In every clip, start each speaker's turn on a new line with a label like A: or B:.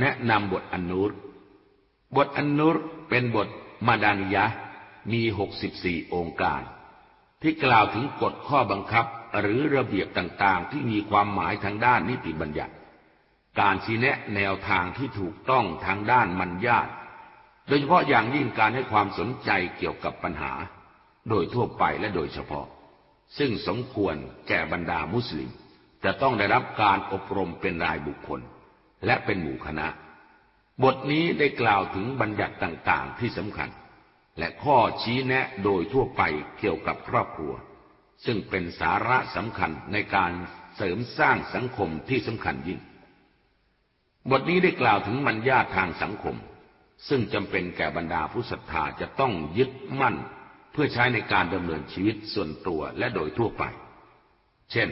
A: แนะนำบทอันนูรบทอันนูรเป็นบทมาดานิยะมีหกสิบสี่องค์การ ที่กล่าวถึงกฎข้อบังคับหรือระเบียบต่างๆ ที่มีความหมายทางด้านนิติบัญญัติ การชี้แนะแนวทางที่ถูกต้องทางด้านมัญญาตโดยเฉพาะอย่างยิ่งการให้ความสนใจเกี่ยวกับปัญหา โดยทั่วไปและโดยเฉพาะ ซึ่งสมควรแก่บรรดามุสลิม จะต้องได้รับการอบรมเป็นรายบุคคล และเป็นหมู่คณะ บทนี้ได้กล่าวถึงบัญญัติต่างๆที่สำคัญ และข้อชี้แนะโดยทั่วไปเกี่ยวกับครอบครัว ซึ่งเป็นสาระสำคัญในการเสริมสร้างสังคมที่สำคัญยิ่ง บทนี้ได้กล่าวถึงมัญญาทางสังคม ซึ่งจำเป็นแก่บรรดาผู้ศรัทธาจะต้องยึดมั่น เพื่อใช้ในการดำเนินชีวิตส่วนตัวและโดยทั่วไป เช่น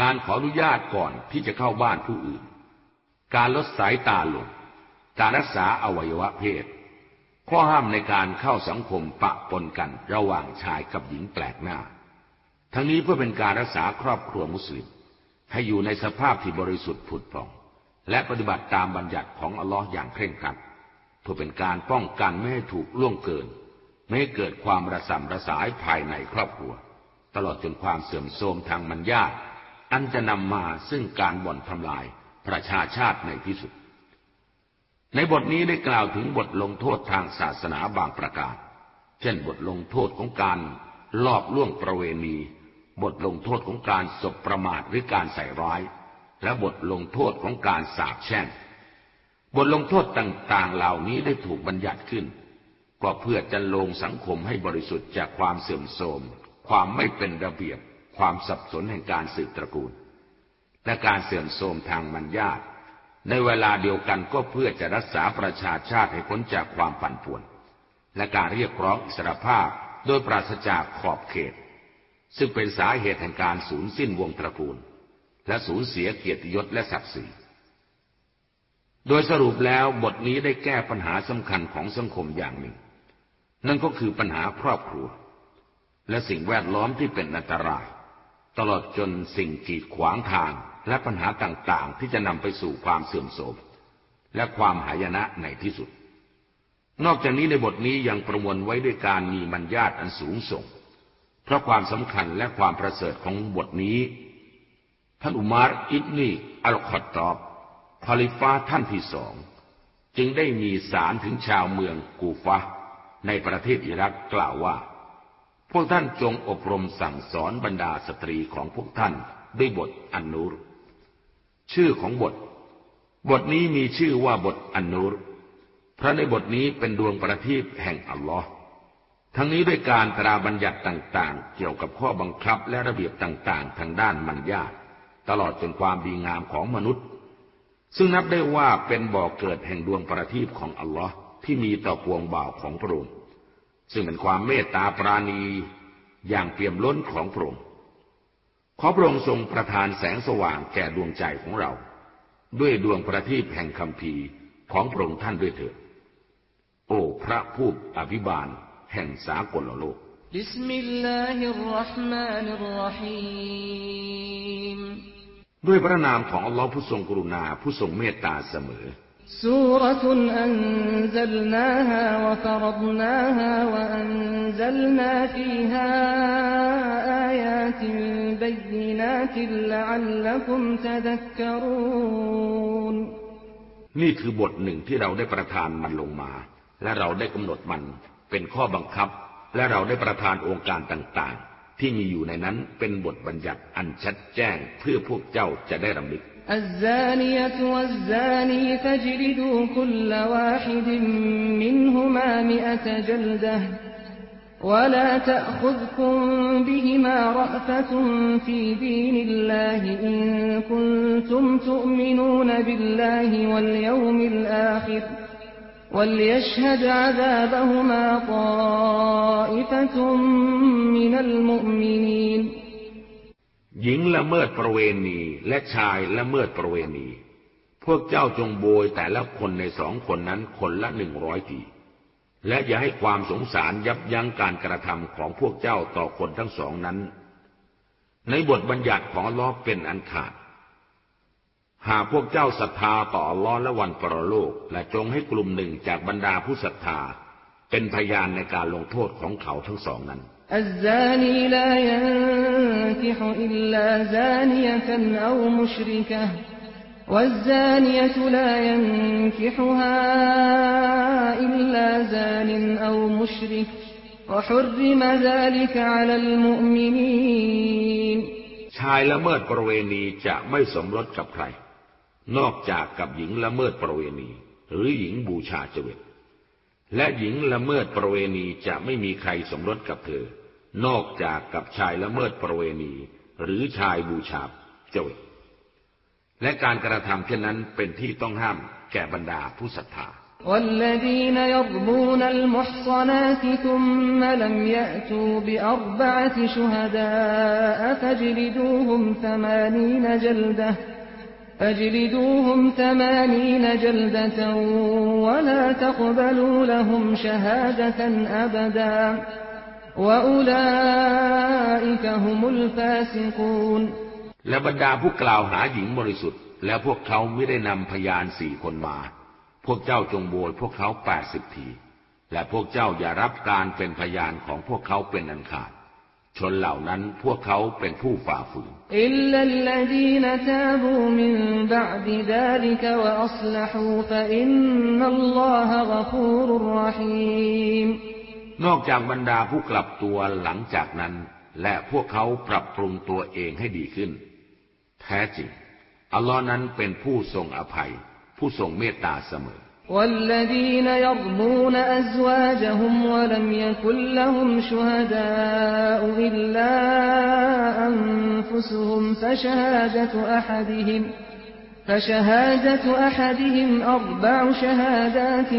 A: การขออนุญาตก่อนที่จะเข้าบ้านผู้อื่น การลดสายตาลง การรักษาอวัยวะเพศ ข้อห้ามในการเข้าสังคมปะปนกันระหว่างชายกับหญิงแปลกหน้า ทั้งนี้เพื่อเป็นการรักษาครอบครัวมุสลิม ให้อยู่ในสภาพที่บริสุทธิ์ผุดผ่อง และปฏิบัติตามบัญญัติของอัลลอฮ์อย่างเคร่งครัด เพื่อเป็นการป้องกันไม่ให้ถูกล่วงเกิน ไม่ให้เกิดความระสำระสายภายในครอบครัว ตลอดจนความเสื่อมโทรมทางมัญญาอันจะนำมาซึ่งการบ่อนทำลาย ประชาชาติในที่สุด ในบทนี้ได้กล่าวถึงบทลงโทษทางศาสนาบางประการ เช่นบทลงโทษของการลอบล่วงประเวณี บทลงโทษของการสบประมาทหรือการใส่ร้าย และบทลงโทษของการสาบแช่ง บทลงโทษต่างๆ เหล่านี้ได้ถูกบัญญัติขึ้น ก็เพื่อจะลงสังคมให้บริสุทธิ์จากความเสื่อมโทรม ความไม่เป็นระเบียบ ความสับสนแห่งการสืบตระกูล และการเสื่อมโทรมทางมัญญาตในเวลาเดียวกันก็เพื่อจะรักษาประชาชาติให้พ้นจากความปั่นป่วน และการเรียกร้องอิสรภาพโดยปราศจากขอบเขต ซึ่งเป็นสาเหตุแห่งการสูญสิ้นวงตระกูล และสูญเสียเกียรติยศและศักดิ์ศรีโดยสรุปแล้วบทนี้ได้แก้ปัญหาสำคัญของสังคมอย่างหนึ่ง นั่นก็คือปัญหาครอบครัว และสิ่งแวดล้อมที่เป็นอันตราย ตลอดจนสิ่งกีดขวางทาง และปัญหาต่าง ๆ ที่จะนำไปสู่ความเสื่อมโทรมและความหายนะในที่สุด นอกจากนี้ในบทนี้ยังประมวลไว้ด้วยการมีมัญญาตอันสูงส่ง เพราะความสำคัญและความประเสริฐของบทนี้ ท่านอุมัรอิบนิ อัลค็อตตอบคอลีฟะฮ์ท่านที่สอง จึงได้มีสารถึงชาวเมืองกูฟะฮ์ ในประเทศอิรักกล่าวว่า พวกท่านจงอบรมสั่งสอนบรรดาสตรีของพวกท่านด้วยบทอันนูร ชื่อของบท บทนี้มีชื่อว่าบทอันนูรเพราะในบทนี้เป็นดวงประทีปแห่งอัลลอฮ์ทั้งนี้ด้วยการตราบัญญัติต่างๆ เกี่ยวกับข้อบังคับและระเบียบต่างๆ ทางด้านมัญญาตลอดจนความดีงามของมนุษย์ ซึ่งนับได้ว่าเป็นบ่อกเกิดแห่งดวงประทีปของอัลลอฮ์ที่มีต่อปวงบ่าวของพระองค์ซึ่งเป็นความเมตตาปราณีอย่างเปี่ยมล้นของพระองค์ ขอพระองค์ทรงประทานแสงสว่างแก่ดวงใจของเรา ด้วยดวงประทีปแห่งคำพีของพระองค์ท่านด้วยเถิดโอ้พระผู้อภิบาลแห่งสากลโลกبسم الله الرحمن الرحيمด้วยพระนามของอัลลอฮ์ผู้ทรงกรุณาผู้ทรงเมตตาเสมอسورة أنزلناها وفرضناها وأنزلنا فيها آيات บัยนาติละอัลลักุมตะดักกรูนนี่คือบทหนึ่งที่เราได้ประทานมันลงมา และเราได้กำหนดมันเป็นข้อบังคับ และเราได้ประทานองค์การต่าง ๆที่มีอยู่ในนั้นเป็นบทบัญญัติอันชัดแจ้งเพื่อพวกเจ้าจะได้รำลึก الزانية والزاني فاجلدوا كل واحد منهما مئة جلدة ولا تأخذكم بهما رأفة في دين الله إن كنتم تؤمنون بالله واليوم الآخر وليشهد عذابهما طائفة من المؤمنين หญิงละเมิดประเวณีและชายละเมิดประเวณี พวกเจ้าจงโบยแต่ละคนในสองคนนั้นคนละหนึ่งร้อยที และอย่าให้ความสงสารยับยั้งการกระทำของพวกเจ้าต่อคนทั้งสองนั้น ในบทบัญญัติของลอเป็นอันขาด หากพวกเจ้าศรัทธาต่อลอและวันปรโลก และจงให้กลุ่มหนึ่งจากบรรดาผู้ศรัทธา เป็นพยานในการลงโทษของเขาทั้งสองนั้น
B: อั والزانية لا ينكحها إلا زان أو مشرك وحرم ذلك على المؤمنين
A: ชายละเมิดประเวณีจะไม่สมรสกับใคร นอกจากกับหญิงละเมิดประเวณี หรือหญิงบูชาเจวิตและหญิงละเมิดประเวณีจะไม่มีใครสมรสกับเธอ นอกจากกับชายละเมิดประเวณี หรือชายบูชาเจวิต และการกระทำเช่นนั้นเป็นที่ต้องห้ามแก่บรรดาผู้ศรัทธา
B: والذين يرمون المحصنات ثم لم يأتوا بأربعة شهداء فاجلدوهم ثمانين جلدة فاجلدوهم ثمانين جلدة ولا تقبلوا لهم شهادة أبدا وأولئك هم الفاسقون
A: และบรรดาผู้กล่าวหาหญิงบริสุทธิ์ และพวกเขาไม่ได้นำพยานสี่คนมา พวกเจ้าจงโบยพวกเขาแปดสิบที และพวกเจ้าอย่ารับการเป็นพยานของพวกเขาเป็นอันขาด ชนเหล่านั้นพวกเขาเป็นผู้ฝ่าฝืน
B: อิลลัลลดีนตาบูมินบะดดาลิกวะอัศลฮูฟะอินนัลลอฮะกฟูรุรรหีม
A: นอกจากบรรดาผู้กลับตัวหลังจากนั้น และพวกเขาปรับปรุงตัวเองให้ดีขึ้น แท้จริง อัลลอฮ์นั้นเป็นผู้ทรงอภัยผู้ทรงเมตตาเสมอ
B: والذين يرمون أزواجهم ولم يكن لهم شهداء إلا أنفسهم فشهادة أحدهم فشهادة أحدهم أربع شهادات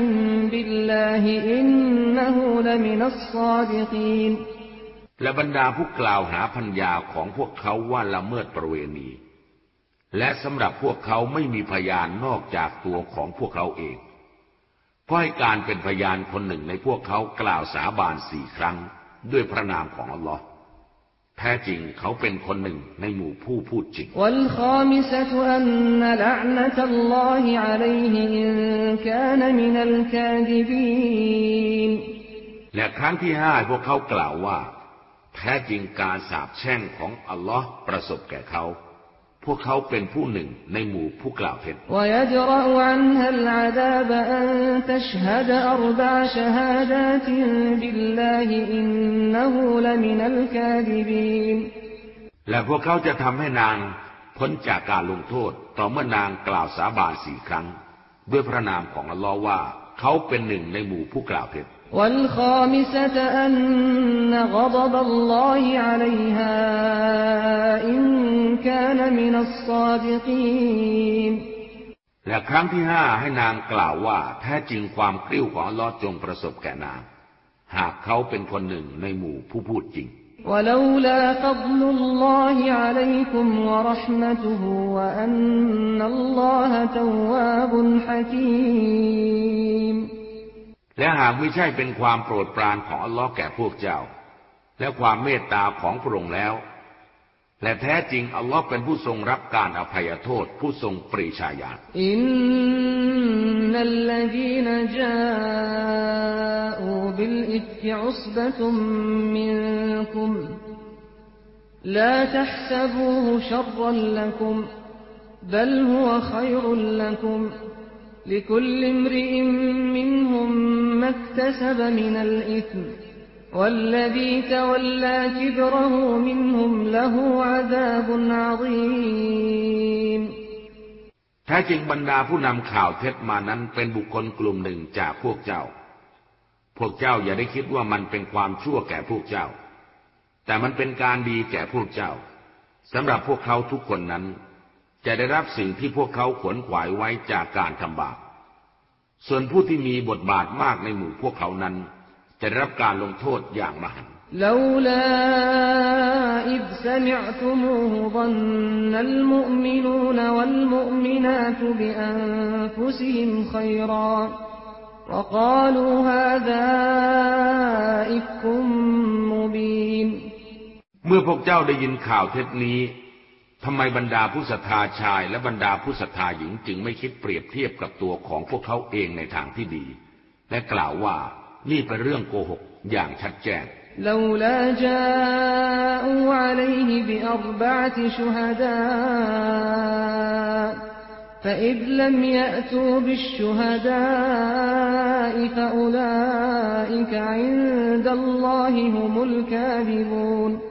B: بالله إنه لمن الصادقين
A: และบรรดาผู้กล่าวหาพัญญาของพวกเขาว่าละเมิดประเวณี และสำหรับพวกเขาไม่มีพยานนอกจากตัวของพวกเขาเองก็ให้การเป็นพยานคนหนึ่งในพวกเขากล่าวสาบานสี่ครั้ง ด้วยพระนามของอัลลอฮ์แท้จริงเขาเป็นคนหนึ่งในหมู่ผู้พูดจริงและครั้งที่ห้าพวกเขากล่าวว่า แท้จริงการสาบแช่งของอัลลอฮ์ประสบแก่เขา พวกเขาเป็นผู้หนึ่งในหมู่ผู้กล่าวเท็จและพวกเขาจะทำให้นางพ้นจากการลงโทษ ต่อเมื่อนางกล่าวสาบานสี่ครั้ง ด้วยพระนามของอัลลอฮ์ว่า เขาเป็นหนึ่งในหมู่ผู้กล่าวเท็จ
B: والخامسة أن غضب الله عليها إن كان من الصادقين
A: และครั้งที่ห้าให้นางกล่าวว่าแท้จริงความกริ้วของลอจงประสบแก่นาง หากเขาเป็นคนหนึ่งในหมู่ผู้พูดจริง
B: ولولا فضل الله عليكم ورحمته وأن الله تواب حكيم
A: และหากไม่ใช่เป็นความโปรดปรานของอัลลอฮ์แก่พวกเจ้า และความเมตตาของพระองค์แล้ว และแท้จริงอัลลอฮ์เป็นผู้ทรงรับการอภัยโทษผู้ทรงปรีชาญาณ
B: อินนัลลดีนจาอูบิลอิฟอุสบะตุมมินคุม لا تحسبوه شرا لكم بل هو خير لكم لكل امرئ منهم ما اكتسب من الإثم والذي تولى كبره منهم له عذاب عظيم
A: แท้จริงบรรดาผู้นำข่าวเท็จมานั้นเป็นบุคคลกลุ่มหนึ่งจากพวกเจ้า พวกเจ้าอย่าได้คิดว่ามันเป็นความชั่วแก่พวกเจ้า แต่มันเป็นการดีแก่พวกเจ้าสำหรับพวกเขาทุกคนนั้น จะได้รับสิ่งที่พวกเขาขวนขวายไว้จากการทำบาป ส่วนผู้ที่มีบทบาทมากในหมู่พวกเขานั้น จะได้รับการลงโทษอย่างมหันต์
B: لولا إذ سمعتموه ظن المؤمنون والمؤمنات بأنفسهم خيرا وقالوا هذا إفك مبين
A: เมื่อพวกเจ้าได้ยินข่าวเท็จนี้ ทำไมบรรดาผู้ศรัทธาชายและบรรดาผู้ศรัทธาหญิงจึงไม่คิดเปรียบเทียบกับตัวของพวกเขาเองในทางที่ดี และกล่าวว่านี่เป็นเรื่องโกหกอย่างชัดแจ้งถ้า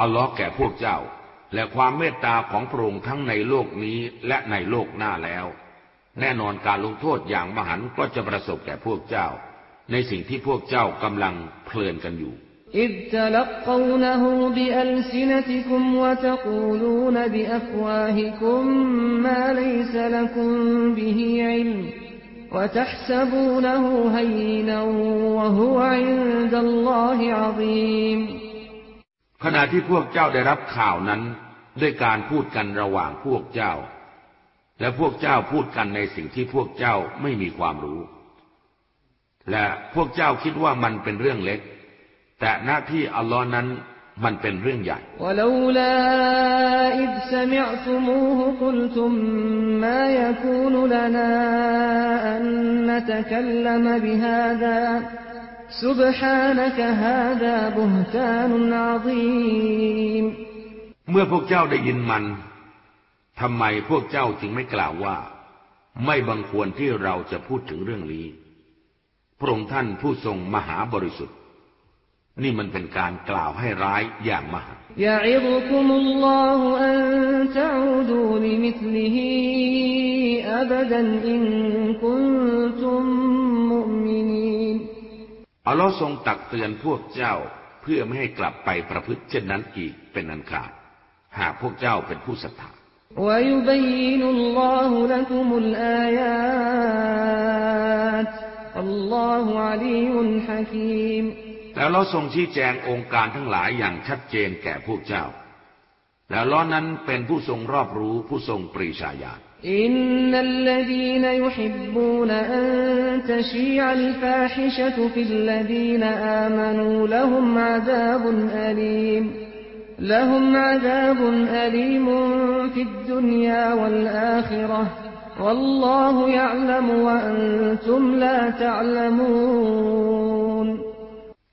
A: อัลลอฮ์แก่พวกเจ้า และความเมตตาของพระองค์ทั้งในโลกนี้และในโลกหน้าแล้ว แน่นอนการลงโทษอย่างมหันต์ก็จะประสบแก่พวกเจ้า ในสิ่งที่พวกเจ้ากำลังเพลินกันอยู่
B: إذ تلقونه بألسنتكم وتقولون بأفواهكم ما ليس لكم به علم وتحسبونه هينا وهو عند الله عظيم
A: ขณะที่พวกเจ้าได้รับข่าวนั้น ด้วยการพูดกันระหว่างพวกเจ้า และพวกเจ้าพูดกันในสิ่งที่พวกเจ้าไม่มีความรู้ และพวกเจ้าคิดว่ามันเป็นเรื่องเล็ก แต่หน้าที่อัลลอฮ์นั้นมันเป็นเรื่องใหญ่
B: قلتم ما يكون لنا أن نتكلم بهذا سبحانك هذا بهتان عظيم
A: เมื่อพวกเจ้าได้ยินมันทำไมพวกเจ้าจึงไม่กล่าวว่า ไม่บังควรที่เราจะพูดถึงเรื่องนี้ พระองค์ท่านผู้ทรงมหาบริสุทธิ์ นี่มันเป็นการกล่าวให้ร้ายอย่างมหา
B: يعظكم الله أن تعودوا لمثله أبدا إن كنتم مؤمنين
A: อัลลอฮ์ทรงตักเตือนพวกเจ้าเพื่อไม่ให้กลับไปประพฤติเช่นนั้นอีกเป็นอันขาด หากพวกเจ้าเป็นผู้ศรัทธาแล้วเราทรงชี้แจงองค์การทั้งหลายอย่างชัดเจนแก่พวกเจ้า แล้วล้อนั้นเป็นผู้ทรงรอบรู้ผู้ทรงปรีชาญาณ
B: إن الذين يحبون أن تشيع الفاحشة في الذين آمنوا لهم عذاب أليم لهم عذاب أليم في الدنيا والآخرة والله يعلم وأنتم لا تعلمون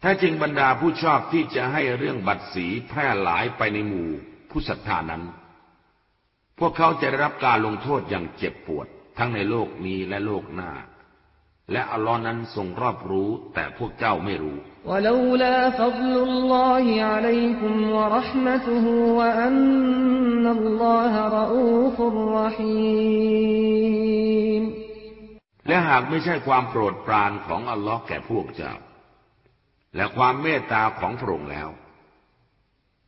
A: แท้จริงบรรดาผู้ชอบที่จะให้เรื่องบัตรสีแพร่หลายไปในหมู่ผู้ศรัทธานั้น พ วกเขาจะได้รับการลงโทษอย่างเจ็บปวด ทั้งในโลกนี้และโลกหน้า และอัลลอฮ์นั้นทรงรอบรู้แต่พวกเจ้าไม่รู้
B: ولولا فضل الله عليكم ورحمته وأن الله رؤوف رحيم
A: และหากไม่ใช่ความโปรดปรานของอัลลอฮ์แก่พวกเจ้า และความเมตตาของพระองค์แล้ว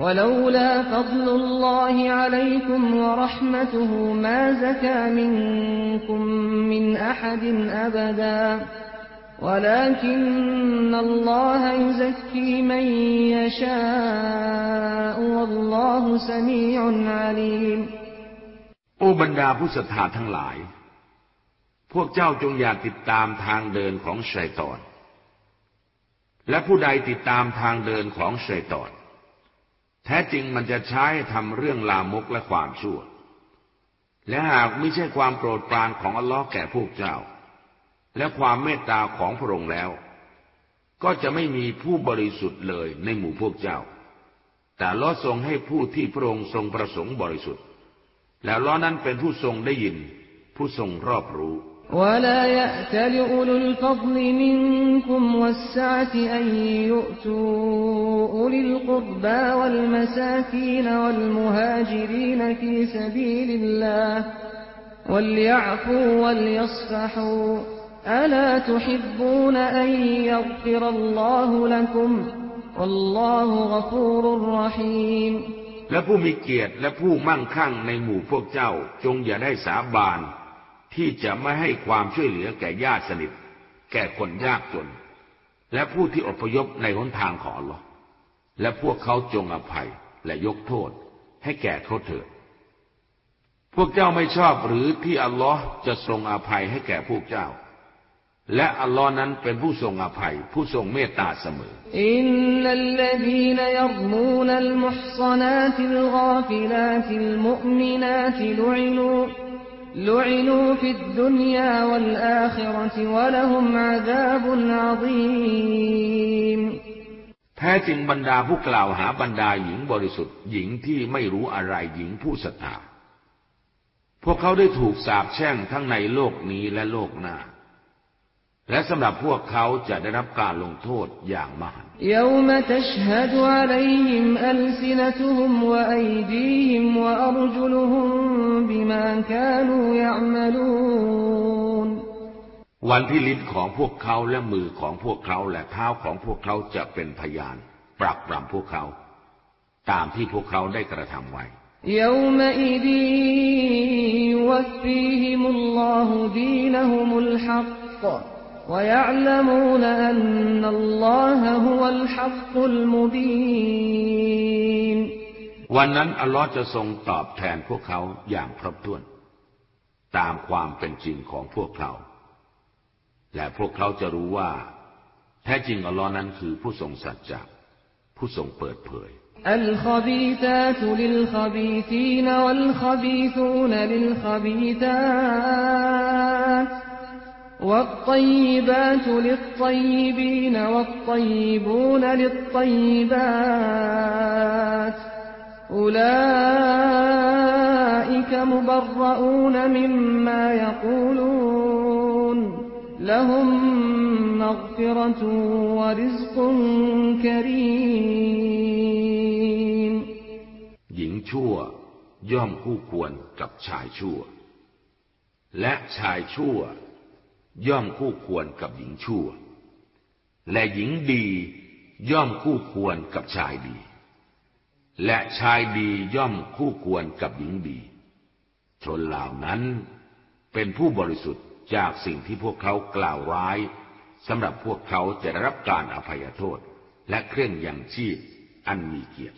B: ولولا فضل الله عليكم ورحمته ما زكى منكم من أحد أبدا ولكن الله يزكي من يشاء والله سميع عليم
A: โอ้บรรดาผู้ศรัทธาทั้งหลาย พวกเจ้าจงอย่าติดตามทางเดินของชัยตอน และผู้ใดติดตามทางเดินของชัยตอน แท้จริงมันจะใช้ทำเรื่องลามกและความชั่ว และหากไม่ใช่ความโปรดปรานของอัลลอฮ์แก่พวกเจ้า และความเมตตาของพระองค์แล้ว ก็จะไม่มีผู้บริสุทธิ์เลยในหมู่พวกเจ้า แต่ลอทรงให้ผู้ที่พระองค์ทรงประสงค์บริสุทธิ์ แล้วล้อนั้นเป็นผู้ทรงได้ยิน ผู้ทรงรอบรู้
B: ولا يأتل أولو الفضل منكم والسعة أن يؤتوا أولي القربى والمساكين والمهاجرين في سبيل الله وليعفوا وليصفحوا ألا تحبون أن يغفر الله لكم والله غفور رحيم
A: และผู้มีเกียรติและผู้มั่งคั่งในหมู่พวกเจ้าจงอย่าได้สาบาน ที่จะไม่ให้ความช่วยเหลือแก่ญาติสนิท แก่คนยากจน และผู้ที่อพยพในหนทางของหรอและพวกเขาจงอภัยและยกโทษให้แก่เขาเถิด พวกเจ้าไม่ชอบหรือที่อัลลอฮ์จะทรงอภัยให้แก่พวกเจ้า และอัลลอฮ์นั้นเป็นผู้ทรงอภัย ผู้ทรงเมตตาเสมอ
B: إن الذين يرمون المحصنات الغافلات المؤمنات لعنوا لعنوا في الدنيا والآخرة ولهم عذاب عظيم
A: แท้จริงบรรดาผู้กล่าวหาบรรดาหญิงบริสุทธิ์หญิงที่ไม่รู้อะไรหญิงผู้ศรัทธาพวกเขาได้ถูกสาปแช่งทั้งในโลกนี้และโลกหน้า และสำหรับพวกเขาจะได้รับการลงโทษอย่างมหัน
B: يوم تشهد عليهم ألسنتهم وأيديهم وأرجلهم بما كانوا يعملون
A: วันที่ลิ้นของพวกเขาและมือของพวกเขาและเท้าของพวกเขาจะเป็นพยาน ปรับปรำพวกเขา ตามที่พวกเขาได้กระทำไว้
B: يومئذ يوفيهم الله دينهم الحق ويعلمون أن الله هو الحق المبين
A: วันนั้นอัลลอฮ์จะทรงตอบแทนพวกเขาอย่างครบถ้วน ตามความเป็นจริงของพวกเขา และพวกเขาจะรู้ว่า แท้จริงอัลลอฮ์นั้นคือผู้ทรงสัจจะผู้ทรงเปิดเผย
B: الخبيثات للخبيثين والخبيثون للخبيثات والطيبات للطيبين والطيبون للطيبات أولئك مبرؤون مما يقولون لهم مغفرة ورزق كريم
A: หญิงชั่วย่อมคู่ควรกับชายชั่ว และชายชั่ว ย่อมคู่ควรกับหญิงชั่ว และหญิงดีย่อมคู่ควรกับชายดี และชายดีย่อมคู่ควรกับหญิงดี ชนเหล่านั้นเป็นผู้บริสุทธิ์จากสิ่งที่พวกเขากล่าวร้ายสำหรับพวกเขาจะได้รับการอภัยโทษ และเครื่องยังชีพอันมีเกียรติ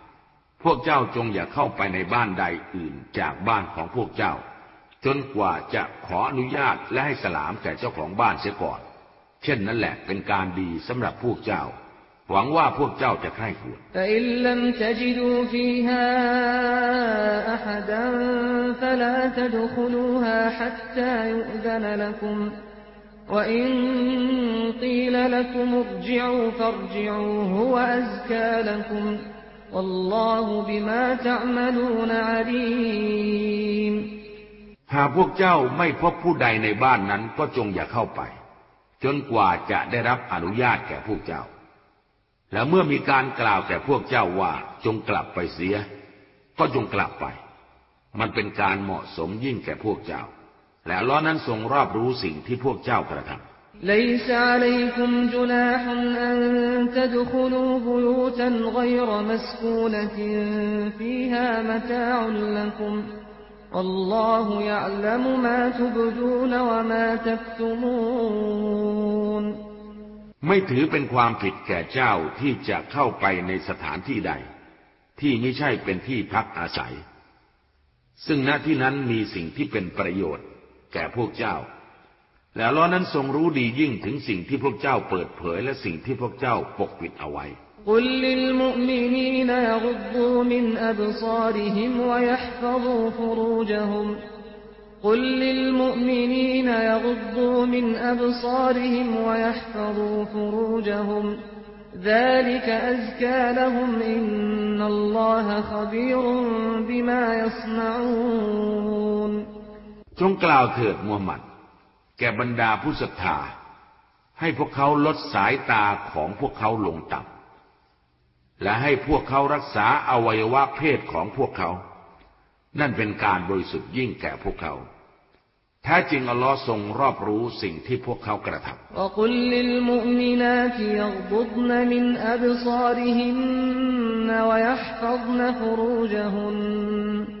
A: พวกเจ้าจงอย่าเข้าไปในบ้านใดอื่นจากบ้านของพวกเจ้า จนกว่าจะขออนุญาตและให้สลามแก่เจ้าของบ้านเสียก่อน เช่นนั้นแหละเป็นการดีสำหรับพวกเจ้า หวังว่าพวกเจ้าจะใคร่ควร
B: แต่อิลลัมจะจิดูฟีฮาัฟลาตดุคลูฮาฮัตตายุอซนลคุมวอินกาลัคุม
A: หากพวกเจ้าไม่พบผู้ใดในบ้านนั้นก็จงอย่าเข้าไป จนกว่าจะได้รับอนุญาตแก่พวกเจ้า และเมื่อมีการกล่าวแก่พวกเจ้าว่าจงกลับไปเสีย ก็จงกลับไป มันเป็นการเหมาะสมยิ่งแก่พวกเจ้า และล้อนั้นทรงรอบรู้สิ่งที่พวกเจ้ากระทำ
B: ليس عليكم جناح أن تدخلوا بيوتا غير مسكونة فيها متاع لكم والله يعلم ما تبدون وما تكتمون
A: ไม่ถือเป็นความผิดแก่เจ้าที่จะเข้าไปในสถานที่ใด ที่ไม่ใช่เป็นที่พักอาศัย ซึ่งณที่นั้นมีสิ่งที่เป็นประโยชน์ แก่พวกเจ้า และอัลลอฮ์นั้นทรงรู้ดียิ่งถึงสิ่งที่พวกเจ้าเปิดเผยและสิ่งที่พวกเจ้าปกปิดเอาไว้
B: قل للمؤمنين يغضوا من أبصارهم ويحفظوا فروجهم قل للمؤمنين يغضوا من أبصارهم ويحفظوا فروجهم ذلك أزكى لهم إن الله خبير بما يصنعون
A: จงกล่าวเถิดมูฮัมหมัด แก่บรรดาผู้ศรัทธาให้พวกเขาลดสายตาของพวกเขาลงต่ำและให้พวกเขารักษาอวัยวะเพศของพวกเขา นั่นเป็นการบริสุทธิ์ยิ่งแก่พวกเขาแท้จริงอัลลอฮ์ทรงรอบรู้สิ่งที่พวกเขากระทำ
B: และ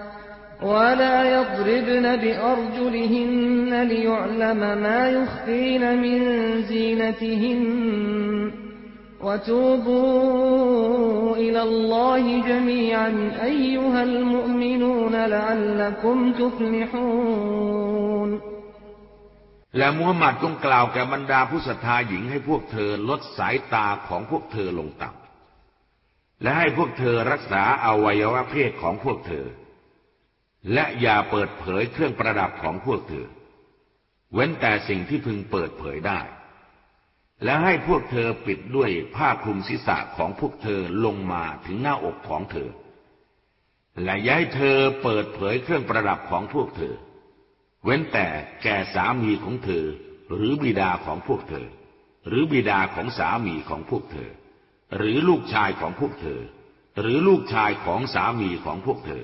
B: ولا يضربن بأرجلهن ليعلم ما يخفين من زينتهن وتوبوا إلى الله جميعا أيها المؤمنون لعلكم تفلحون
A: และมูฮัมหมัดจงกล่าวแก่บรรดาผู้ศรัทธาหญิงให้พวกเธอลดสายตาของพวกเธอลงต่ำและให้พวกเธอรักษาอวัยวะเพศของพวกเธอ และอย่าเปิดเผยเครื่องประดับของพวกเธอ เว้นแต่สิ่งที่พึงเปิดเผยได้ และให้พวกเธอปิดด้วยผ้าคลุมศีรษะของพวกเธอลงมาถึงหน้าอกของเธอ และย้ายเธอเปิดเผยเครื่องประดับของพวกเธอ เว้นแต่แก่สามีของเธอ หรือบิดาของพวกเธอ หรือบิดาของสามีของพวกเธอ หรือลูกชายของพวกเธอ หรือลูกชายของสามีของพวกเธอ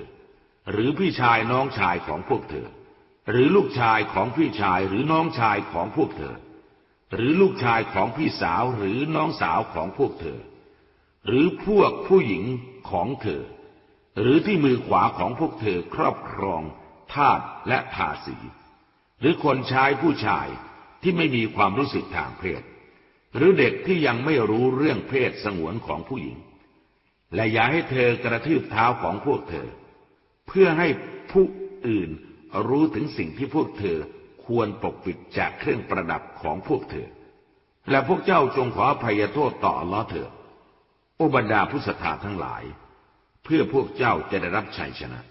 A: หรือพี่ชายน้องชายของพวกเธอ หรือลูกชายของพี่ชายหรือน้องชายของพวกเธอ หรือลูกชายของพี่สาวหรือน้องสาวของพวกเธอ หรือพวกผู้หญิงของเธอ หรือที่มือขวาของพวกเธอครอบครองทาสและทาสี หรือคนใช้ผู้ชายที่ไม่มีความรู้สึกทางเพศ หรือเด็กที่ยังไม่รู้เรื่องเพศสงวนของผู้หญิง และอย่าให้เธอกระทืบเท้าของพวกเธอ เพื่อให้ผู้อื่นรู้ถึงสิ่งที่พวกเธอควรปกปิดจากเครื่องประดับของพวกเธอ และพวกเจ้าจงขออภัยโทษต่อลอเถิดโอบรรดาผู้ศรัทธาทั้งหลาย เพื่อพวกเจ้าจะได้รับชัยชนะ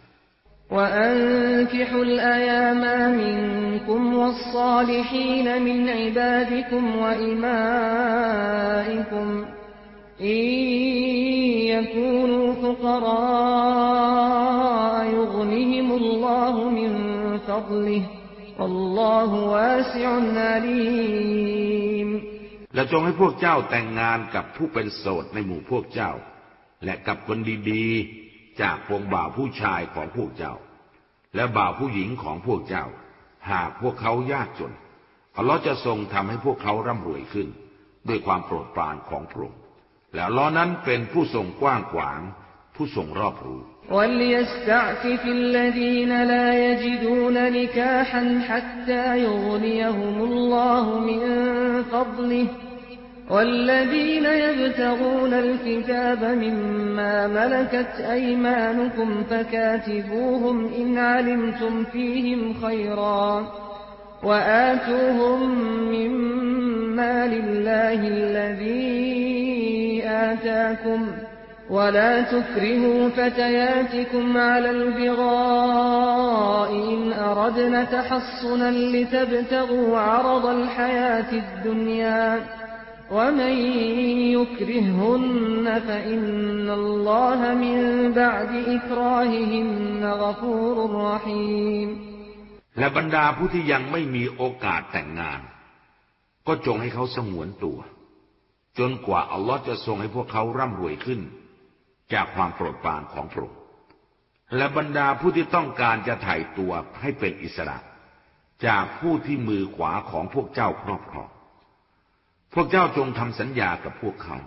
B: وأنكحوا الأيام منكم والصالحين من عبادكم وإمائكم إن يكونوا فقراء يغنهم الله من فضله
A: และจงให้พวกเจ้าแต่งงานกับผู้เป็นโสดในหมู่พวกเจ้า และกับคนดีๆ จากพวงบ่าวผู้ชายของพวกเจ้า และบ่าวผู้หญิงของพวกเจ้า หากพวกเขายากจนอัลลอฮ์จะทรงทำให้พวกเขาร่ำรวยขึ้น ด้วยความโปรดปรานของพระองค์ แล้วล้อนั้นเป็นผู้ทรงกว้างขวาง ผู้ทรงรอบรู้
B: وليستعفف الذين لا يجدون نكاحا حتى يغنيهم الله من فضله والذين يبتغون الكتاب مما ملكت أيمانكم فكاتبوهم إن علمتم فيهم خيرا وآتوهم مما لله الذي آتاكم ولا تكرهوا فتياتكم على البغاء إن أردنا تحصنا لتبتغوا عرض الحياة الدنيا ومن يكرههن فإن الله من بعد إكراههن غفور رحيم
A: และบรรดาผู้ที่ยังไม่มีโอกาสแต่งงาน ก็จงให้เขาสงวนตัว จนกว่าอัลลอฮ์จะทรงให้พวกเขาร่ำรวยขึ้น จากความโปรดปรานของพระองค์และบรรดาผู้ที่ต้องการจะถ่ายตัวให้เป็นอิสระ จากผู้ที่มือขวาของพวกเจ้าครอบครองพวกเจ้าจงทำสัญญากับพวกเขา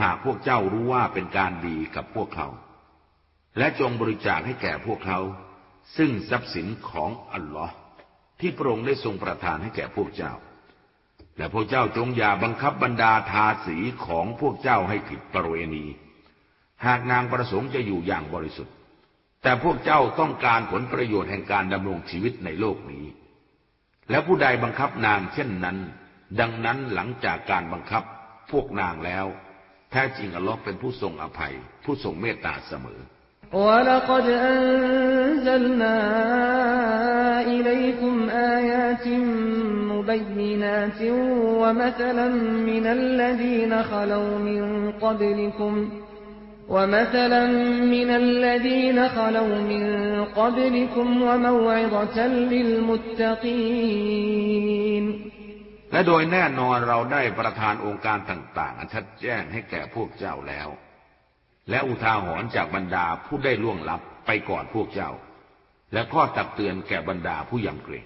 A: หากพวกเจ้ารู้ว่าเป็นการดีกับพวกเขา และจงบริจาคให้แก่พวกเขา ซึ่งทรัพย์สินของอัลลอฮ์ที่พระองค์ได้ทรงประทานให้แก่พวกเจ้า และพวกเจ้าจงอย่าบังคับบรรดาทาสีของพวกเจ้าให้ผิดประเวณี หากนางประสงค์จะอยู่อย่างบริสุทธิ์ แต่พวกเจ้าต้องการผลประโยชน์แห่งการดำรงชีวิตในโลกนี้ และผู้ใดบังคับนางเช่นนั้น ดังนั้นหลังจากการบังคับพวกนางแล้ว แท้จริงอัลลอฮ์เป็นผู้ทรงอภัย ผู้ทรงเมตตาเสมอ
B: ولقد أنزلنا إليكم آيات مبينات ومثلا من الذين خلوا من قبلكم ومثلا من الذين خلوا من قبلكم وموعظة للمتقين
A: และโดยแน่นอนเราได้ประทานองค์การต่างๆ อันชัดแจ้งให้แก่พวกเจ้าแล้วและอุทาหรณ์จากบรรดาผู้ได้ล่วงลับไปก่อนพวกเจ้า และข้อตักเตือนแก่บรรดาผู้ยำเกรง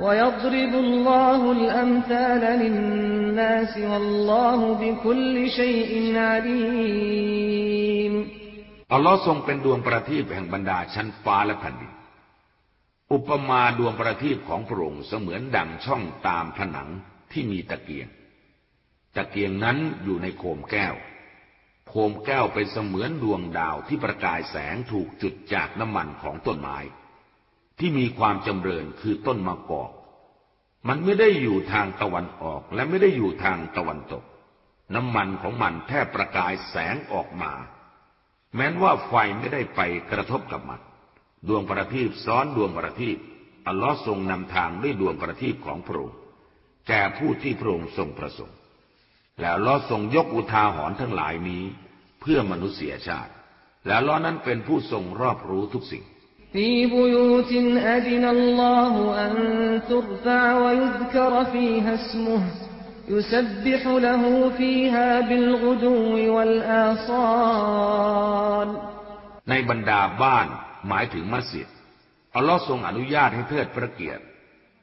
B: ويضرب الله الأمثال للناس والله بكل شيء عليم
A: อัลลอฮ์ทรงเป็นดวงประทีปแห่งบรรดาชั้นฟ้าและแผ่นดิน อุปมาดวงประทีปของพระองค์เสมือนดังช่องตามผนังที่มีตะเกียง ตะเกียงนั้นอยู่ในโคมแก้วโคมแก้วเป็นเสมือนดวงดาวที่ประกายแสงถูกจุดจากน้ำมันของต้นไม้ ที่มีความจำเริญคือต้นมะกอก มันไม่ได้อยู่ทางตะวันออกและไม่ได้อยู่ทางตะวันตก น้ำมันของมันแทบประกายแสงออกมา แม้นว่าไฟไม่ได้ไปกระทบกับมัน ดวงประทีปซ้อนดวงประทีปอัลลอฮ์ทรงนำทางด้วยดวงประทีปของพระองค์แก่ผู้ที่พระองค์ทรงประสงค์ แล้วลอทรงยกอุทาหรณ์ทั้งหลายนี้ เพื่อมนุษยชาติ แล้วลอนั้นเป็นผู้ทรงรอบรู้ทุกสิ่ง
B: في بيوت أذن الله أن ترفع ويذكر فيها اسمه يسبح له فيها بالغدو والآصال
A: ในบรรดาบ้านหมายถึงมัสยิดอัลลอฮ์ทรงอนุญาตให้เทิดพระเกียรติ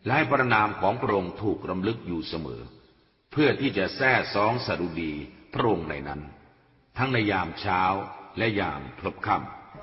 A: และให้ประนามของพระองค์ถูกรำลึกอยู่เสมอพื่อที่จะแท้ซองสดุดีพระองค์ในนั้น ทั้งในยามเช้าและยามพลบค่ำ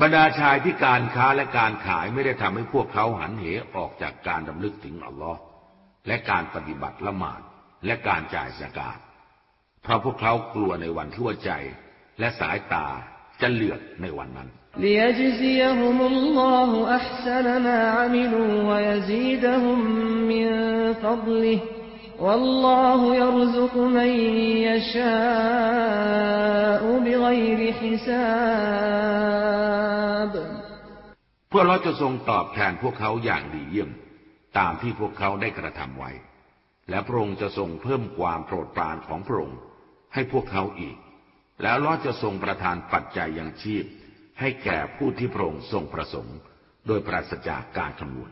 A: บรรดาชายที่การค้าและการขายไม่ได้ทำให้พวกเขาหันเหออกจากการดำลึกถึงอัลลอฮ์และการปฏิบัติละหมาดและการจ่ายสกาดเพราะพวกเขากลัวในวันทั่วใจ และสายตาจะเลือกในวันนั้น
B: เ الله أحسن ما عملوا ويزيدهم من فضله والله يرزق من يشاء بغير حساب
A: เพื่อเราจะทรงตอบแทนพวกเขาอย่างดีเยี่ยม ตามที่พวกเขาได้กระทำไว้ และพระองค์จะทรงเพิ่มความโปรดปรานของพระองค์ให้พวกเขาอีก แล้วเราจะทรงประทานปัจจัยยังชีพ ให้แก่ผู้ที่พระองค์ทรงประสงค์ โดยปราศจากการคำนวณ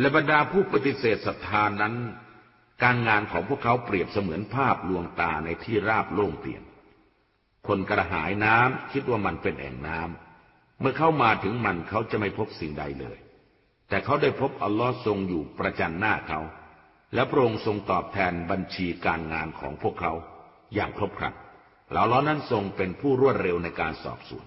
A: และบรรดาผู้ปฏิเสธศรัทธานั้น การงานของพวกเขาเปรียบเสมือนภาพลวงตาในที่ราบโล่งเปลี่ยน คนกระหายน้ำคิดว่ามันเป็นแอ่งน้ำเมื่อเข้ามาถึงมันเขาจะไม่พบสิ่งใดเลย แต่เขาได้พบอัลลอฮ์ทรงอยู่ประจันหน้าเขา และพระองค์ทรงตอบแทนบัญชีการงานของพวกเขาอย่างครบครันแล้วล้อนั้นทรงเป็นผู้รวดเร็วในการสอบสวน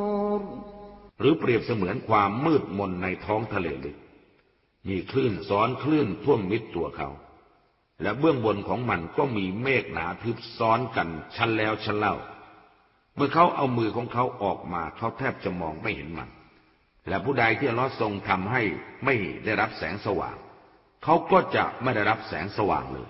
A: หรือเปรียบเสมือนความมืดมนในท้องทะเลลึก มีคลื่นซ้อนคลื่นท่วมมิดตัวเขา และเบื้องบนของมันก็มีเมฆหนาทึบซ้อนกันชั้นแล้วชั้นเล่า เมื่อเขาเอามือของเขาออกมาเขาแทบจะมองไม่เห็นมัน และผู้ใดที่ลอทรงทำให้ไม่ได้รับแสงสว่าง เขาก็จะไม่ได้รับแสงสว่างเลย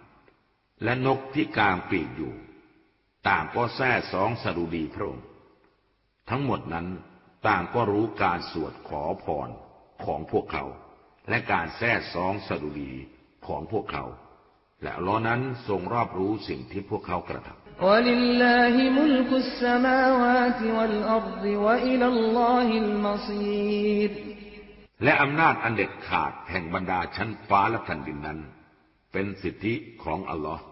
A: และนกที่กางปีกอยู่ ต่างก็แท้สองสรุดีพระองค์ ทั้งหมดนั้นต่างก็รู้การสวดขอพรของพวกเขา และการแท้สองสรุดีของพวกเขา และล้อนั้นทรงรอบรู้สิ่งที่พวกเขากระทำและอำนาจอันเด็ดขาดแห่งบรรดาชั้นฟ้าและแผ่นดินนั้น เป็นสิทธิของอัลลอฮ์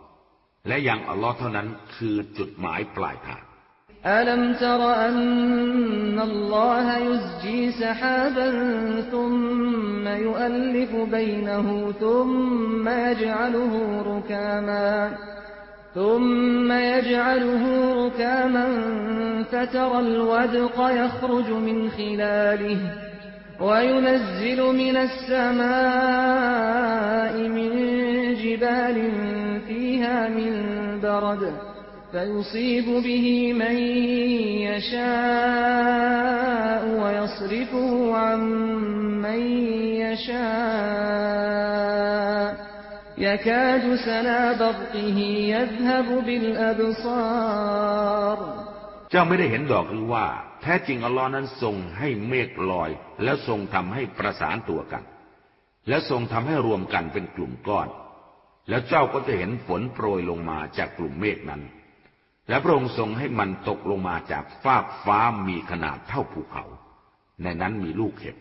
A: และยังอัลลอฮ์เท่านั้นคือจุดหมายปลายทาง
B: ألم تر أن الله يزجي سحابا ثم يؤلف بينه ثم يجعله ركاما ثم يجعله ركاما فترى الودق يخرج من خلاله وينزل من السماء من جبال فيها من برد فيصيب به من يشاء ويصرفه عن من يشاء يكاد سنا برقه يذهب بالأبصار
A: เจ้าไม่ได้เห็นดอกหรือว่า แท้จริงอัลลอฮ์นั้นทรงให้เมฆลอย แล้วทรงทำให้ประสานตัวกัน และทรงทำให้รวมกันเป็นกลุ่มก้อน แล้วเจ้าก็จะเห็นฝนโปรยลงมาจากกลุ่มเมฆนั้น และพระองค์ทรงให้มันตกลงมาจากฟากฟ้ามีขนาดเท่าภูเขา ในนั้นมีลูกเห็บ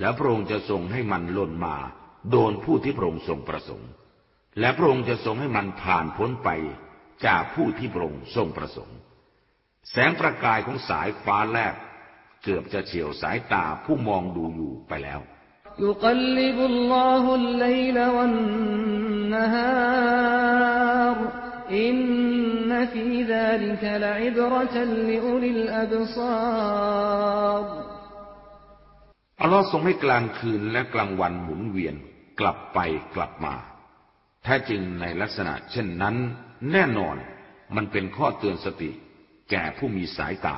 A: แล้วพระองค์จะทรงให้มันล่นมา โดนผู้ที่พระองค์ทรงประสงค์ และพระองค์จะทรงให้มันผ่านพ้นไปจากผู้ที่พระองค์ทรงประสงค์ แสงประกายของสายฟ้าแลบเกือบจะเฉียวสายตาผู้มองดูอยู่ไปแล้ว
B: يقلب الله الليل والنهار النهار إن في ذلك لعبرة لأولي الأبصار
A: อัลลอฮ์ทรงให้กลางคืนและกลางวันหมุนเวียนกลับไปกลับมา แท้จริงในลักษณะเช่นนั้น แน่นอนมันเป็นข้อเตือนสติ แก่ผู้มีสายตา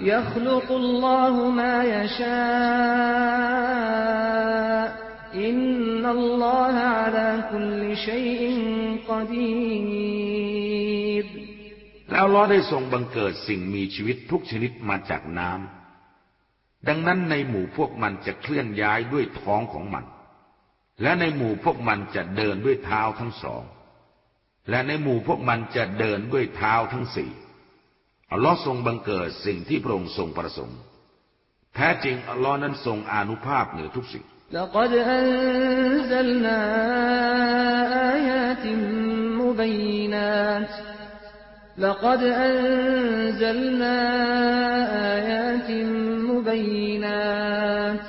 B: يخلق الله ما يشاء إن الله على كل شيء قدير
A: แล้วล้อได้ทรงบังเกิดสิ่งมีชีวิตทุกชนิดมาจากน้ำ ดังนั้นในหมู่พวกมันจะเคลื่อนย้ายด้วยท้องของมัน และในหมู่พวกมันจะเดินด้วยเท้าทั้งสอง และในหมู่พวกมันจะเดินด้วยเท้าทั้งสี่ อัลลอฮ์ทรงบังเกิดสิ่งที่พระองค์ทรงประสงค์ แท้จริงอัลลอฮ์นั้นทรงอานุภาพเหนือทุกสิ่ง
B: لقد أنزلنا آيات مبينات لقد أنزلنا آيات مبينات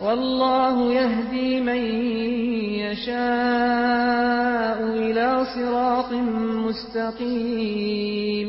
B: والله يهدي من يشاء إلى صراط مستقيم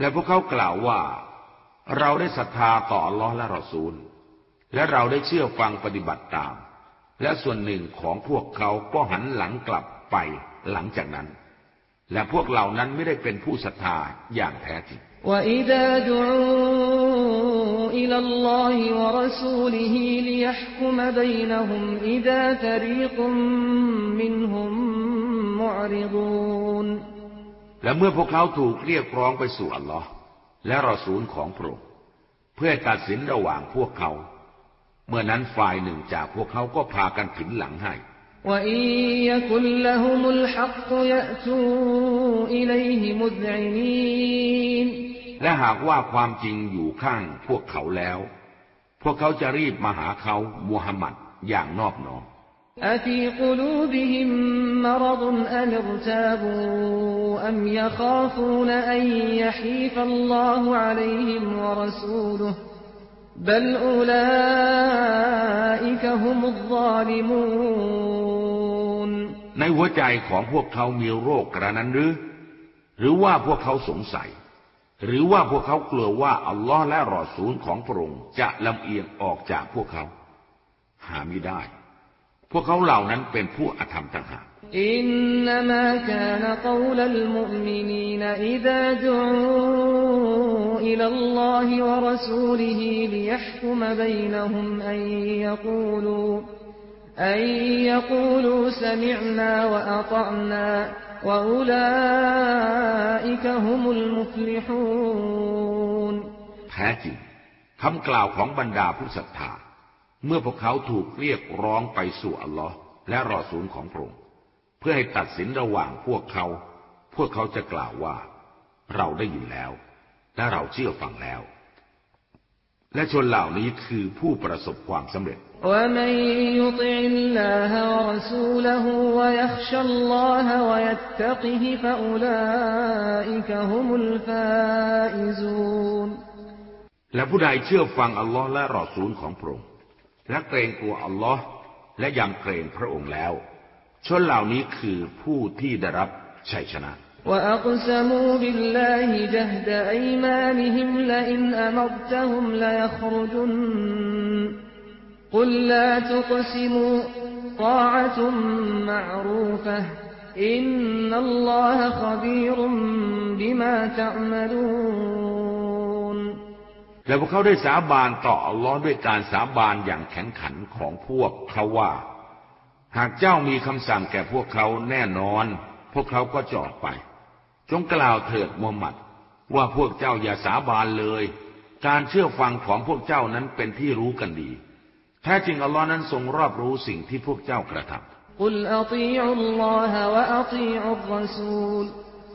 A: และพวกเขากล่าวว่า เราได้ศรัทธาต่ออัลลอฮ์และรอซูล และเราได้เชื่อฟังปฏิบัติตาม และส่วนหนึ่งของพวกเขาก็หันหลังกลับไปหลังจากนั้น และพวกเหล่านั้นไม่ได้เป็นผู้ศรัทธาอย่างแท้จริง
B: وإذا دعوا إلى الله ورسوله ليحكم بينهم إذا فريق منهم معرضون
A: และเมื่อพวกเขาถูกเรียกร้องไปสู่อัลลอฮ์และรอสูลของพระองค์เพื่อตัดสินระหว่างพวกเขา เมื่อนั้นฝ่ายหนึ่งจากพวกเขาก็พากันผินหลังให้และหากว่าความจริงอยู่ข้างพวกเขาแล้ว พวกเขาจะรีบมาหาเขามูฮัมหมัดอย่างนอบน้อม
B: أفي قلوبهم مرض أم ارتابوا أم يخافون أن يحيف الله عليهم ورسوله بل أولئك هم الظالمون
A: ในหัวใจของพวกเขามีโรคกระนั้นหรือ หรือว่าพวกเขาสงสัย หรือว่าพวกเขากลัวว่าอัลลอฮ์และรอซูลของพระองค์จะลำเอียงออกจากพวกเขา หาไม่ได้ พวกเขาเหล่านั้นเป็นผู้อธรรมต่างหาก
B: إنما كان قول المؤمنين إذا دعوا إلى الله ورسوله ليحكم بينهم أن يقولوا أن يقولوا سمعنا وأطعنا وأولئك هم المفلحون
A: แท้จริงคำกล่าวของบรรดาผู้ศรัทธา เมื่อพวกเขาถูกเรียกร้องไปสู่อัลลอฮ์และรอซูลของพระองค์เพื่อให้ตัดสินระหว่างพวกเขา พวกเขาจะกล่าวว่า เราได้ยินแล้ว และเราเชื่อฟังแล้ว และชนเหล่านี้คือผู้ประสบความสำเร็จ
B: ومن يطع الله ورسوله ويخش الله ويتقه فأولئك هم الفائزون
A: และผู้ใดเชื่อฟังอัลลอฮ์และรอซูลของพระองค์ และเกรงกลัวอัลลอฮ์และยำเกรงพระองค์แล้ว ชนเหล่านี้คือผู้ที่ได้รับชัยชนะ
B: وأقسموا بالله جهد أيمانهم لئن أمرتهم ليخرجن قل لا تقسموا طاعة معروفة إن الله خبير بما ما تعملون
A: และพวกเขาได้สาบานต่ออัลลอฮ์ด้วยการสาบานอย่างแข็งขันของพวกเขาว่า หากเจ้ามีคำสั่งแก่พวกเขาแน่นอน พวกเขาก็จอดไป จงกล่าวเถิดมูฮัมหมัด ว่าพวกเจ้าอย่าสาบานเลย การเชื่อฟังของพวกเจ้านั้นเป็นที่รู้กันดี แท้จริงอัลลอฮ์นั้นทรงรอบรู้สิ่งที่พวกเจ้ากระทำ
B: قل أطيعوا الله وأطيعوا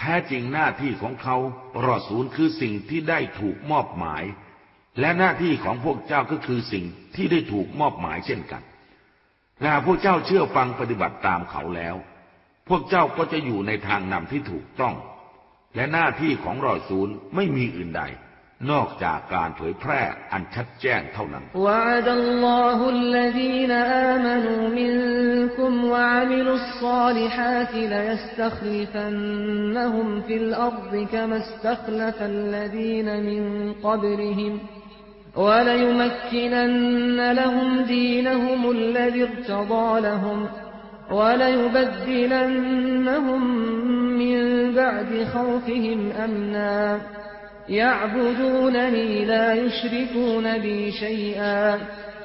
A: แท้จริงหน้าที่ของเขารอซูลคือสิ่งที่ได้ถูกมอบหมาย และหน้าที่ของพวกเจ้าก็คือสิ่งที่ได้ถูกมอบหมายเช่นกันหากพวกเจ้าเชื่อฟังปฏิบัติตามเขาแล้ว พวกเจ้าก็จะอยู่ในทางนำที่ถูกต้อง และหน้าที่ของรอซูลไม่มีอื่นใด นอกจากการเผยแพร่อันชัดแจ้งเท่านั้น
B: وعد الله الذين آمنوا منكم وعملوا الصالحات ليستخلفنهم في الأرض كما استخلف الذين من قبلهم وليمكنن لهم دينهم الذي ارتضى لهم وليبدلنهم من بعد خوفهم أمنا يعبدونني لا يشركون بي شيئا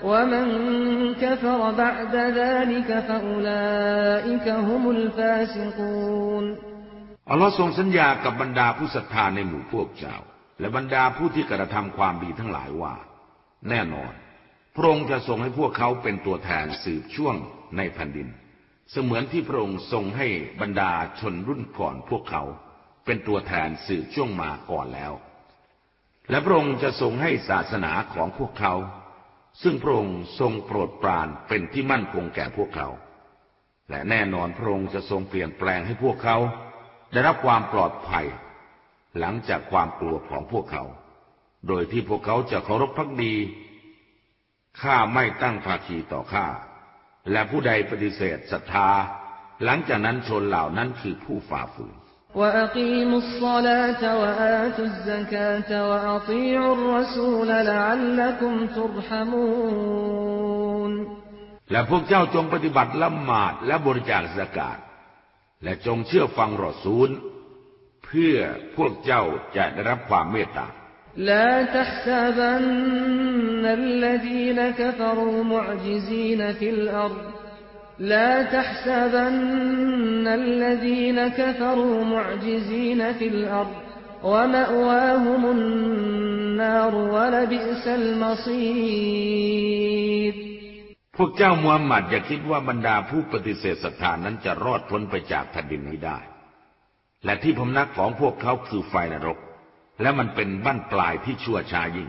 B: ومن كفر بعد ذلك فأولئك هم الفاسقون
A: อัลลอฮ์ทรงสัญญากับบรรดาผู้ศรัทธาในหมู่พวกเจ้า และบรรดาผู้ที่กระทำความดีทั้งหลายว่า แน่นอน พระองค์จะทรงให้พวกเขาเป็นตัวแทนสืบช่วงในแผ่นดิน เสมือนที่พระองค์ทรงให้บรรดาชนรุ่นก่อนพวกเขา เป็นตัวแทนสืบช่วงมาก่อนแล้ว และพระองค์จะทรงให้ศาสนาของพวกเขา ซึ่งพระองค์ทรงโปรดปรานเป็นที่มั่นคงแก่พวกเขา และแน่นอนพระองค์จะทรงเปลี่ยนแปลงให้พวกเขา ได้รับความปลอดภัย หลังจากความกลัวของพวกเขา โดยที่พวกเขาจะเคารพพักดีข้าไม่ตั้งภาคีต่อข้าและผู้ใดปฏิเสธศรัทธา หลังจากนั้นชนเหล่านั้นคือผู้ฝ่าฝืน
B: وأقيموا الصلاة وآتوا الزكاة وأطيعوا الرسول لعلكم ترحمون
A: และพวกเจ้าจงปฏิบัติละหมาดและบริจาคสกาดและจงเชื่อฟังรอซูล เพื่อพวกเจ้าจะได้รับความเมตตา
B: لا تحسبن الذين كفروا معجزين في الأرض لا تحسبن الذين كفروا معجزين في الأرض ومأواهم النار ولبئس المصير
A: พวกเจ้ามูฮัมหมัดอย่าคิดว่าบรรดาผู้ปฏิเสธศรัทธานั้นจะรอดพ้นไปจากแผ่นดินนี้ได้ และที่พำนักของพวกเขาคือไฟนรก และมันเป็นบั้นปลายที่ชั่วช้ายิ่ง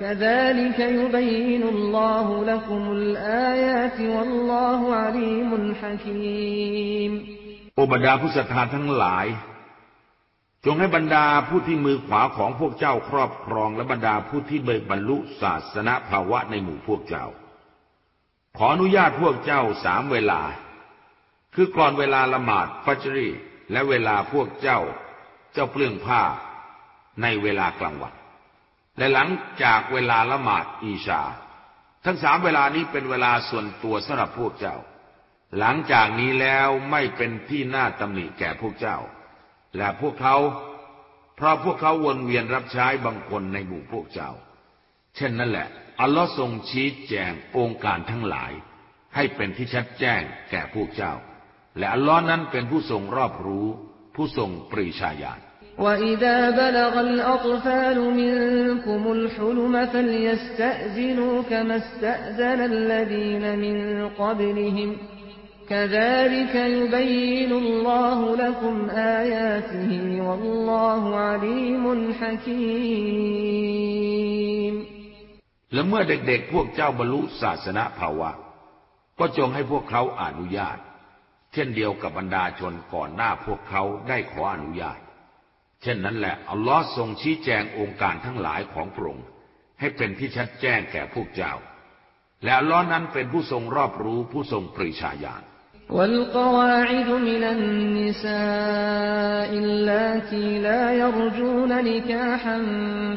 B: كذلك يبين الله لكم الآيات والله عليم حكيم
A: โอบรรดาผู้ศรัทธาทั้งหลาย จงให้บรรดาผู้ที่มือขวาของพวกเจ้าครอบครองและบรรดาผู้ที่เบิกบรรลุศาสนภาวะในหมู่พวกเจ้า ขออนุญาตพวกเจ้าสามเวลา คือก่อนเวลาละหมาดฟัจรี และเวลาพวกเจ้าเจ้าเปลื้องผ้าในเวลากลางวัน และหลังจากเวลาละหมาดอีชา ทั้งสามเวลานี้เป็นเวลาส่วนตัวสำหรับพวกเจ้า หลังจากนี้แล้วไม่เป็นที่น่าตำหนิแก่พวกเจ้า และพวกเขาเพราะพวกเขาวนเวียนรับใช้บางคนในหมู่พวกเจ้า เช่นนั้นแหละ อัลลอฮ์ทรงชี้แจงองค์การทั้งหลาย ให้เป็นที่ชัดแจ้งแก่พวกเจ้า และอัลลอฮ์นั้นเป็นผู้ทรงรอบรู้ ผู้ทรงปรีชาญาณ
B: وإذا بلغ الأطفال منكم الحلم فليستأذنوا كما استأذن الذين من قبلهم كذلك يبين الله لكم آياته والله عليم حكيم
A: และเมื่อเด็กๆ พวกเจ้าบรรลุศาสนาภาวะ ก็จงให้พวกเขาอนุญาต เช่นเดียวกับบรรดาชนก่อนหน้าพวกเขาได้ขออนุญาต เช่นนั้นแหละอัลลอฮ์ทรงชี้แจงองค์การทั้งหลายของพระองค์ให้เป็นที่ชัดแจ้งแก่พวกเจ้า และอัลลอฮ์นั้นเป็นผู้ทรงรอบรู้ผู้ทรงปริชาญาณ
B: والقواعد من النساء اللاتي لا يرجون نكاحا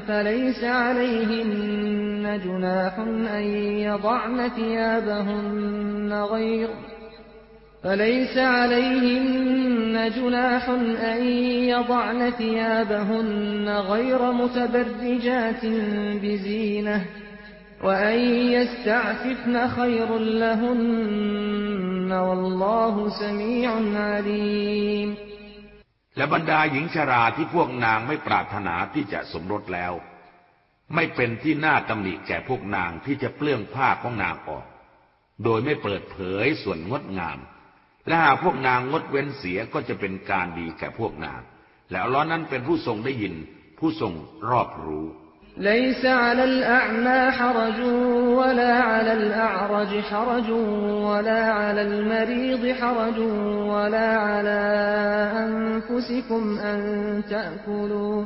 B: فليس عليهن جناح أن يضعن ثيابهن غير فليس عليهن جناح أن يضعن ثيابهن غير متبرجات بزينة وأن يستعففن خير لهن
A: และบรรดาหญิงชราที่พวกนางไม่ปรารถนาที่จะสมรสแล้ว ไม่เป็นที่น่าตำหนิแก่พวกนางที่จะเปลื้องผ้าของนางออก โดยไม่เปิดเผยส่วนงดงาม และหากพวกนางงดเว้นเสียก็จะเป็นการดีแก่พวกนาง แล้วล้อนั้นเป็นผู้ทรงได้ยินผู้ทรงรอบรู้
B: ليس على الأعمى حرج ولا على الأعرج حرج ولا على المريض حرج ولا على أنفسكم أن تأكلوا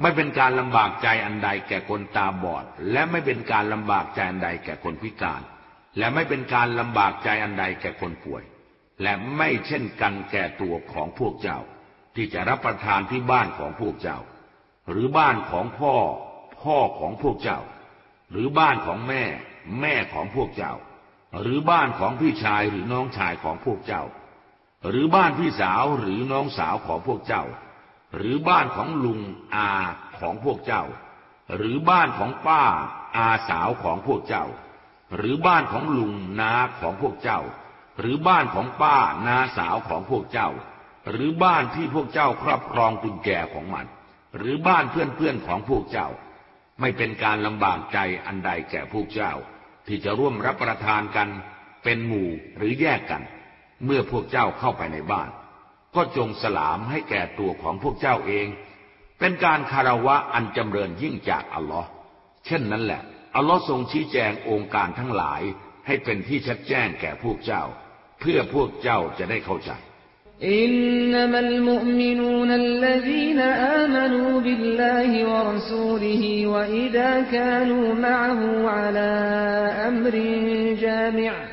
A: ไม่เป็นการลำบากใจอันใดแก่คนตาบอด และไม่เป็นการลำบากใจอันใดแก่คนพิการ และไม่เป็นการลำบากใจอันใดแก่คนป่วย และไม่เช่นกันแก่ตัวของพวกเจ้า ที่จะรับประทานที่บ้านของพวกเจ้า หรือบ้านของพ่อ พ่อของพวกเจ้า หรือบ้านของแม่ แม่ของพวกเจ้า หรือบ้านของพี่ชายหรือน้องชายของพวกเจ้า หรือบ้านพี่สาวหรือน้องสาวของพวกเจ้า หรือบ้านของลุงอาของพวกเจ้า หรือบ้านของป้า อาสาวของพวกเจ้า หรือบ้านของลุงนาของพวกเจ้า หรือบ้านของป้านาสาวของพวกเจ้า หรือบ้านที่พวกเจ้าครอบครองกุญแจของมัน หรือบ้านเพื่อนๆของพวกเจ้า ไม่เป็นการลำบากใจอันใดแก่พวกเจ้า ที่จะร่วมรับประทานกัน เป็นหมู่หรือแยกกัน เมื่อพวกเจ้าเข้าไปในบ้าน ก็จงสลามให้แก่ตัวของพวกเจ้าเอง เป็นการคารวะอันจำเริญยิ่งจากอัลลอฮ์เช่นนั้นแหละอัลลอฮ์ทรงชี้แจงองค์การทั้งหลายให้เป็นที่ชัดแจ้งแก่พวกเจ้า เพื่อพวกเจ้าจะได้เข้าใจ
B: إنما المؤمنون الذين آمنوا بالله ورسوله وإذا كانوا معه على أمر جامع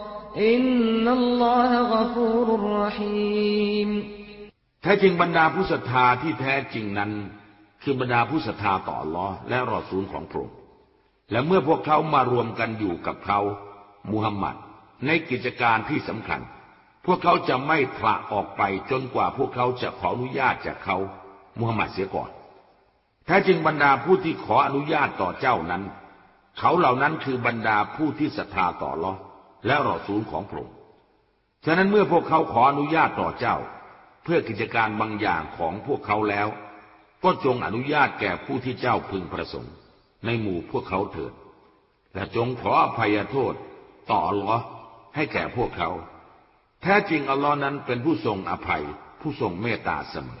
B: อินนัลลอฮะกฟูรุรหีม
A: แท้จริงบรรดาผู้ศรัทธาที่แท้จริงนั้น คือบรรดาผู้ศรัทธาต่อลอและรอซูลของพระองค์และเมื่อพวกเขามารวมกันอยู่กับเขามุฮัมมัด ในกิจการที่สำคัญ พวกเขาจะไม่พละออกไปจนกว่าพวกเขาจะขออนุญาตจากเขามุฮัมมัดเสียก่อนแท้จริงบรรดาผู้ที่ขออนุญาตต่อเจ้านั้น เขาเหล่านั้นคือบรรดาผู้ที่ศรัทธาต่อลอ และรอซูลของพระองค์ฉะนั้นเมื่อพวกเขาขออนุญาตต่อเจ้า เพื่อกิจการบางอย่างของพวกเขาแล้ว ก็จงอนุญาตแก่ผู้ที่เจ้าพึงประสงค์ ในหมู่พวกเขาเถิด และจงขออภัยโทษต่ออัลลอฮ์ให้แก่พวกเขา แท้จริงอัลลอฮ์นั้นเป็นผู้ทรงอภัย ผู้ทรงเมตตาเสมอ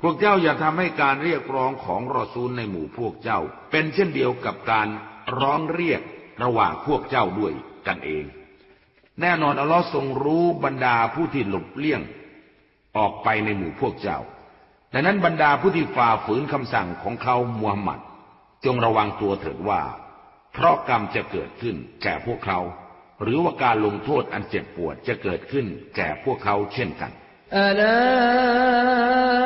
A: พวกเจ้าอย่าทำให้การเรียกร้องของรอซูลในหมู่พวกเจ้า เป็นเช่นเดียวกับการร้องเรียกระหว่างพวกเจ้าด้วยกันเอง แน่นอนอัลลอฮ์ทรงรู้บรรดาผู้ที่หลบเลี่ยง ออกไปในหมู่พวกเจ้าดังนั้นบรรดาผู้ที่ฝ่าฝืนคำสั่งของเขามูฮัมหมัด จงระวังตัวเถิดว่า เพราะกรรมจะเกิดขึ้นแก่พวกเขา หรือว่าการลงโทษอันเจ็บปวดจะเกิดขึ้นแก่พวกเขาเช่นกัน
B: อลา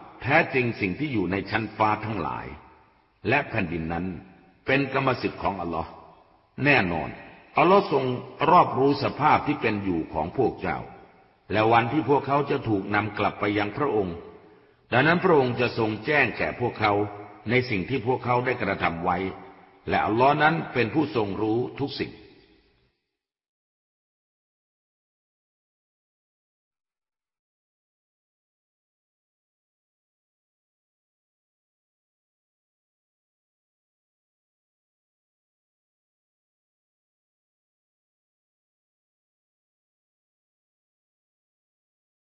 A: แท้จริงสิ่งที่อยู่ในชั้นฟ้าทั้งหลาย และแผ่นดินนั้นเป็นกรรมสิทธิ์ของอัลลอฮ์แน่นอน อัลลอฮ์ทรงรอบรู้สภาพที่เป็นอยู่ของพวกเจ้า และวันที่พวกเขาจะถูกนำกลับไปยังพระองค์ ดังนั้นพระองค์จะทรงแจ้งแก่พวกเขาในสิ่งที่พวกเขาได้กระทำไว้ และอัลลอฮ์นั้นเป็นผู้ทรงรู้ทุกสิ่ง